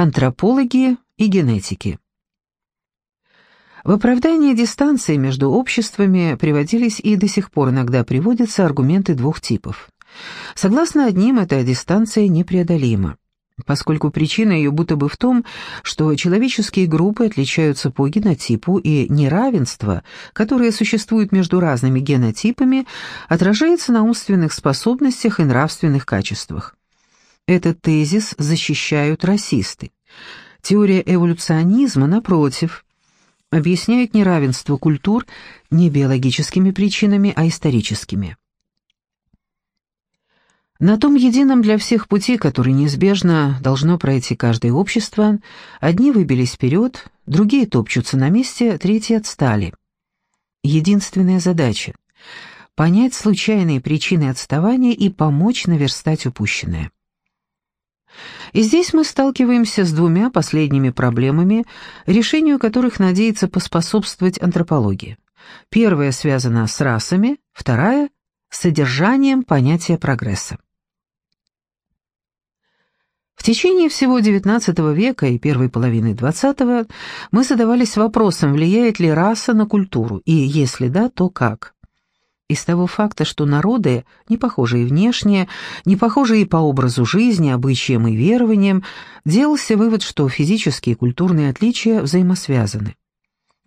Антропологи и генетики. В оправдании дистанции между обществами приводились и до сих пор иногда приводятся аргументы двух типов. Согласно одним, эта дистанция непреодолима, поскольку причина ее будто бы в том, что человеческие группы отличаются по генотипу, и неравенство, которое существует между разными генотипами, отражается на умственных способностях и нравственных качествах. Этот тезис защищают расисты. Теория эволюционизма, напротив, объясняет неравенство культур не биологическими причинами, а историческими. На том едином для всех пути, который неизбежно должно пройти каждое общество, одни выбились вперед, другие топчутся на месте, третьи отстали. Единственная задача — понять случайные причины отставания и помочь наверстать упущенное. И здесь мы сталкиваемся с двумя последними проблемами, решению которых надеется поспособствовать антропология. Первая связана с расами, вторая — с содержанием понятия прогресса. В течение всего XIX века и первой половины XX мы задавались вопросом, влияет ли раса на культуру, и если да, то как. Из того факта, что народы, не похожие внешне, не похожие по образу жизни, обычаям и верованиям, делался вывод, что физические и культурные отличия взаимосвязаны.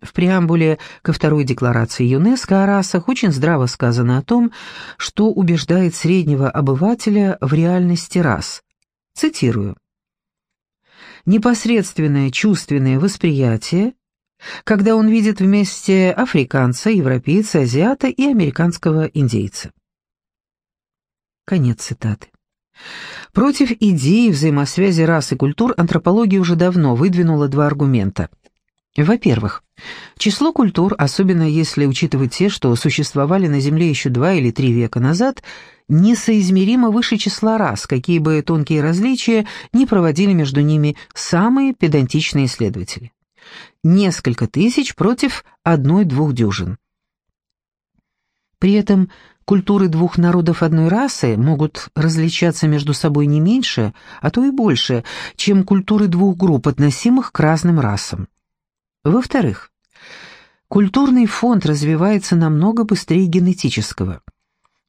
В преамбуле ко второй декларации ЮНЕСКО о расах очень здраво сказано о том, что убеждает среднего обывателя в реальности рас. Цитирую. «Непосредственное чувственное восприятие когда он видит вместе африканца, европейца, азиата и американского индейца. Конец цитаты. Против идеи взаимосвязи рас и культур антропология уже давно выдвинула два аргумента. Во-первых, число культур, особенно если учитывать те, что существовали на Земле еще два или три века назад, несоизмеримо выше числа рас, какие бы тонкие различия не проводили между ними самые педантичные исследователи несколько тысяч против одной-двух дюжин. При этом культуры двух народов одной расы могут различаться между собой не меньше, а то и больше, чем культуры двух групп, относимых к разным расам. Во-вторых, культурный фонд развивается намного быстрее генетического.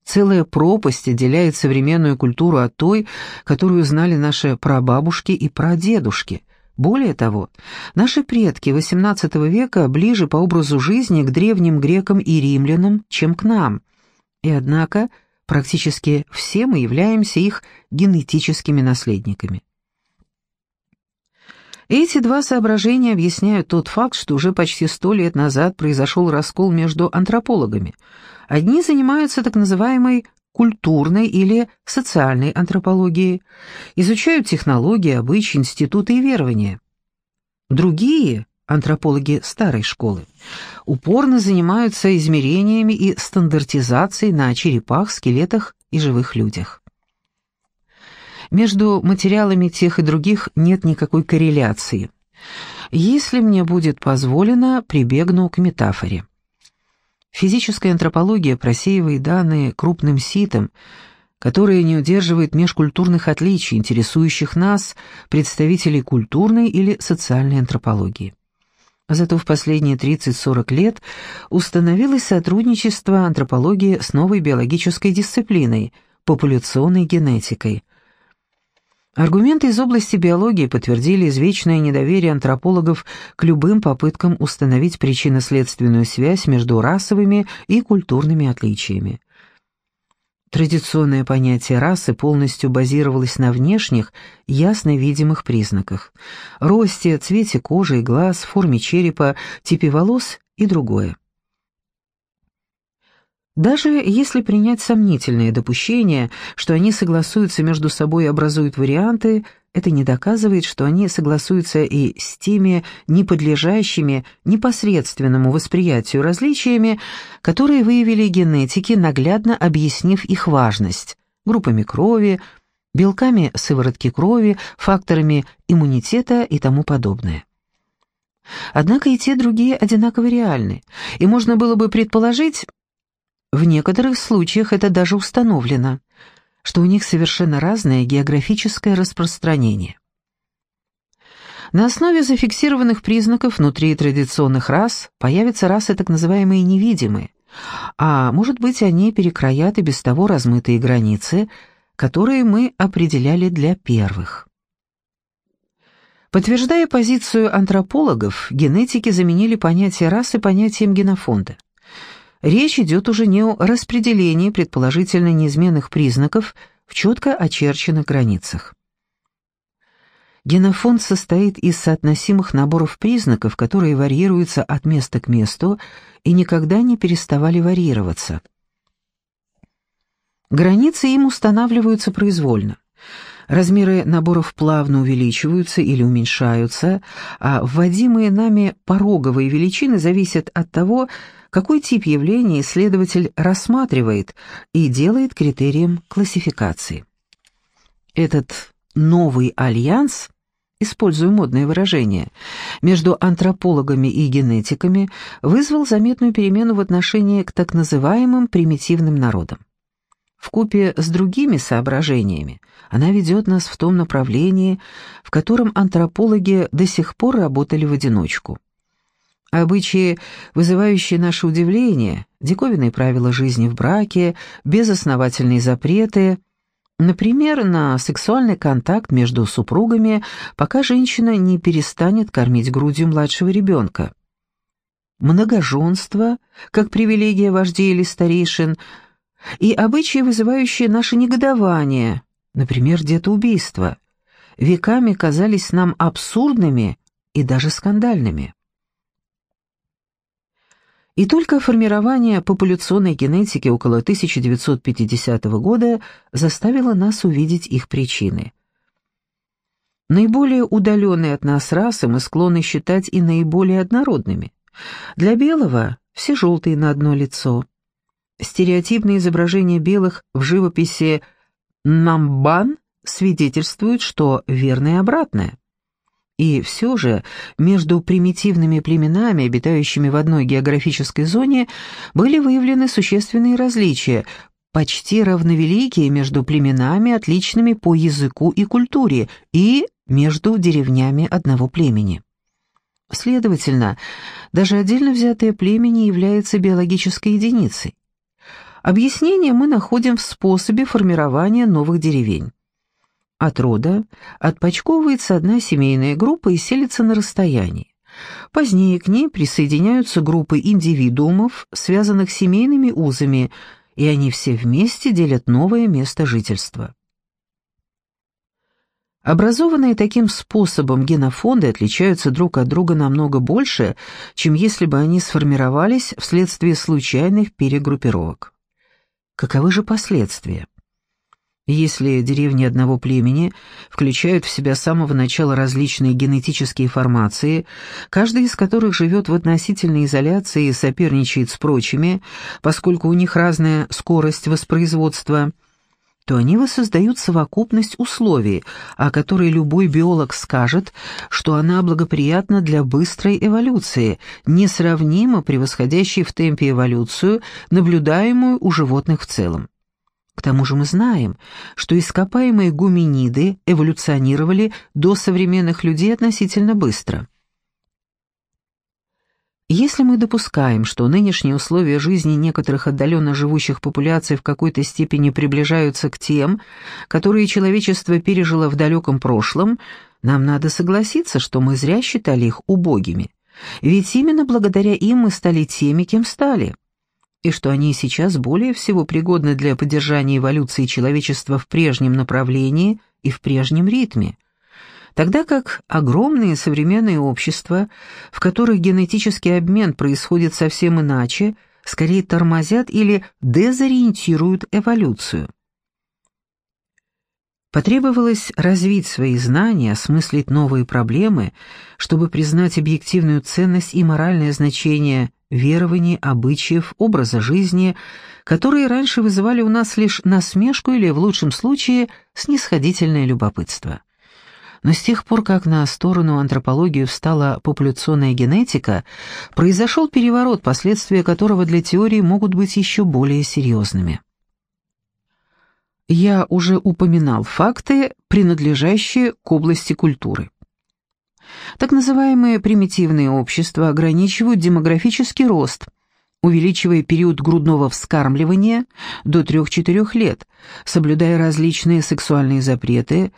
Целая пропасть отделяет современную культуру от той, которую знали наши прабабушки и прадедушки – более того, наши предки XVIII века ближе по образу жизни к древним грекам и римлянам, чем к нам. И однако практически все мы являемся их генетическими наследниками. Эти два соображения объясняют тот факт, что уже почти сто лет назад произошел раскол между антропологами. Одни занимаются так называемой культурной или социальной антропологии, изучают технологии, обычаи, институты и верования. Другие, антропологи старой школы, упорно занимаются измерениями и стандартизацией на черепах, скелетах и живых людях. Между материалами тех и других нет никакой корреляции. Если мне будет позволено, прибегну к метафоре. Физическая антропология просеивает данные крупным ситом, которые не удерживают межкультурных отличий, интересующих нас, представителей культурной или социальной антропологии. Зато в последние 30-40 лет установилось сотрудничество антропологии с новой биологической дисциплиной – популяционной генетикой – Аргументы из области биологии подтвердили извечное недоверие антропологов к любым попыткам установить причинно-следственную связь между расовыми и культурными отличиями. Традиционное понятие расы полностью базировалось на внешних, ясно видимых признаках – росте, цвете кожи и глаз, форме черепа, типе волос и другое. Даже если принять сомнительные допущения, что они согласуются между собой и образуют варианты, это не доказывает, что они согласуются и с теми неподлежащими непосредственному восприятию различиями, которые выявили генетики, наглядно объяснив их важность, группами крови, белками сыворотки крови, факторами иммунитета и тому подобное. Однако и те другие одинаково реальны, и можно было бы предположить, в некоторых случаях это даже установлено, что у них совершенно разное географическое распространение. На основе зафиксированных признаков внутри традиционных рас появятся расы так называемые невидимые, а может быть они перекроят и без того размытые границы, которые мы определяли для первых. Подтверждая позицию антропологов, генетики заменили понятие расы понятием генофонда. Речь идет уже не о распределении предположительно неизменных признаков в четко очерченных границах. Генофонд состоит из соотносимых наборов признаков, которые варьируются от места к месту и никогда не переставали варьироваться. Границы им устанавливаются произвольно. Размеры наборов плавно увеличиваются или уменьшаются, а вводимые нами пороговые величины зависят от того, какой тип явления исследователь рассматривает и делает критерием классификации. Этот новый альянс, используя модное выражение, между антропологами и генетиками вызвал заметную перемену в отношении к так называемым примитивным народам. В купе с другими соображениями она ведет нас в том направлении, в котором антропологи до сих пор работали в одиночку. Обычаи, вызывающие наше удивление, диковинные правила жизни в браке, безосновательные запреты, например, на сексуальный контакт между супругами, пока женщина не перестанет кормить грудью младшего ребенка. Многоженство, как привилегия вождей или старейшин, и обычаи, вызывающие наше негодование, например, детоубийство, веками казались нам абсурдными и даже скандальными. И только формирование популяционной генетики около 1950 года заставило нас увидеть их причины. Наиболее удаленные от нас расы мы склонны считать и наиболее однородными. Для белого все желтые на одно лицо. Стереотипные изображения белых в живописи Намбан свидетельствуют, что верно и обратное. И все же между примитивными племенами, обитающими в одной географической зоне, были выявлены существенные различия, почти равновеликие между племенами, отличными по языку и культуре, и между деревнями одного племени. Следовательно, даже отдельно взятое племя не является биологической единицей. Объяснение мы находим в способе формирования новых деревень. От рода отпочковывается одна семейная группа и селится на расстоянии. Позднее к ней присоединяются группы индивидуумов, связанных семейными узами, и они все вместе делят новое место жительства. Образованные таким способом генофонды отличаются друг от друга намного больше, чем если бы они сформировались вследствие случайных перегруппировок. Каковы же последствия? Если деревни одного племени включают в себя с самого начала различные генетические формации, каждая из которых живет в относительной изоляции и соперничает с прочими, поскольку у них разная скорость воспроизводства, то они воссоздают совокупность условий, о которой любой биолог скажет, что она благоприятна для быстрой эволюции, несравнимо превосходящей в темпе эволюцию, наблюдаемую у животных в целом. К тому же мы знаем, что ископаемые гуминиды эволюционировали до современных людей относительно быстро. Если мы допускаем, что нынешние условия жизни некоторых отдаленно живущих популяций в какой-то степени приближаются к тем, которые человечество пережило в далеком прошлом, нам надо согласиться, что мы зря считали их убогими. Ведь именно благодаря им мы стали теми, кем стали и что они сейчас более всего пригодны для поддержания эволюции человечества в прежнем направлении и в прежнем ритме, тогда как огромные современные общества, в которых генетический обмен происходит совсем иначе, скорее тормозят или дезориентируют эволюцию. Потребовалось развить свои знания, осмыслить новые проблемы, чтобы признать объективную ценность и моральное значение верований, обычаев, образа жизни, которые раньше вызывали у нас лишь насмешку или, в лучшем случае, снисходительное любопытство. Но с тех пор, как на сторону антропологии встала популяционная генетика, произошел переворот, последствия которого для теории могут быть еще более серьезными. Я уже упоминал факты, принадлежащие к области культуры. Так называемые примитивные общества ограничивают демографический рост, увеличивая период грудного вскармливания до 3-4 лет, соблюдая различные сексуальные запреты,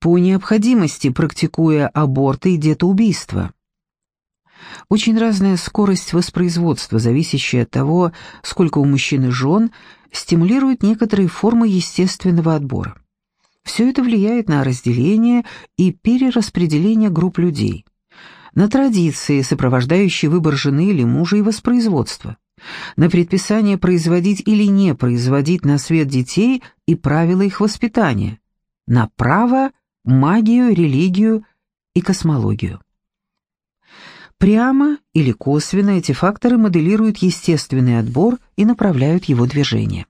по необходимости практикуя аборты и детоубийство. Очень разная скорость воспроизводства, зависящая от того, сколько у мужчины жен, стимулирует некоторые формы естественного отбора. Все это влияет на разделение и перераспределение групп людей, на традиции, сопровождающие выбор жены или мужа и воспроизводство, на предписание производить или не производить на свет детей и правила их воспитания, на право, магию, религию и космологию. Прямо или косвенно эти факторы моделируют естественный отбор и направляют его движение.